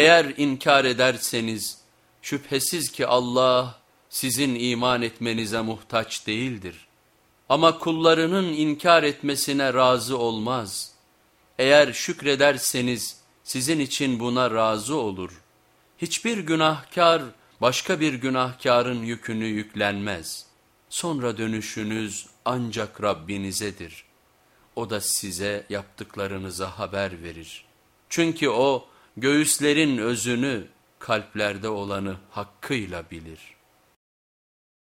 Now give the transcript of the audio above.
Eğer inkar ederseniz şüphesiz ki Allah sizin iman etmenize muhtaç değildir. Ama kullarının inkar etmesine razı olmaz. Eğer şükrederseniz sizin için buna razı olur. Hiçbir günahkar başka bir günahkarın yükünü yüklenmez. Sonra dönüşünüz ancak Rabbinizedir. O da size yaptıklarınıza haber verir. Çünkü o göğüslerin özünü, kalplerde olanı hakkıyla bilir.''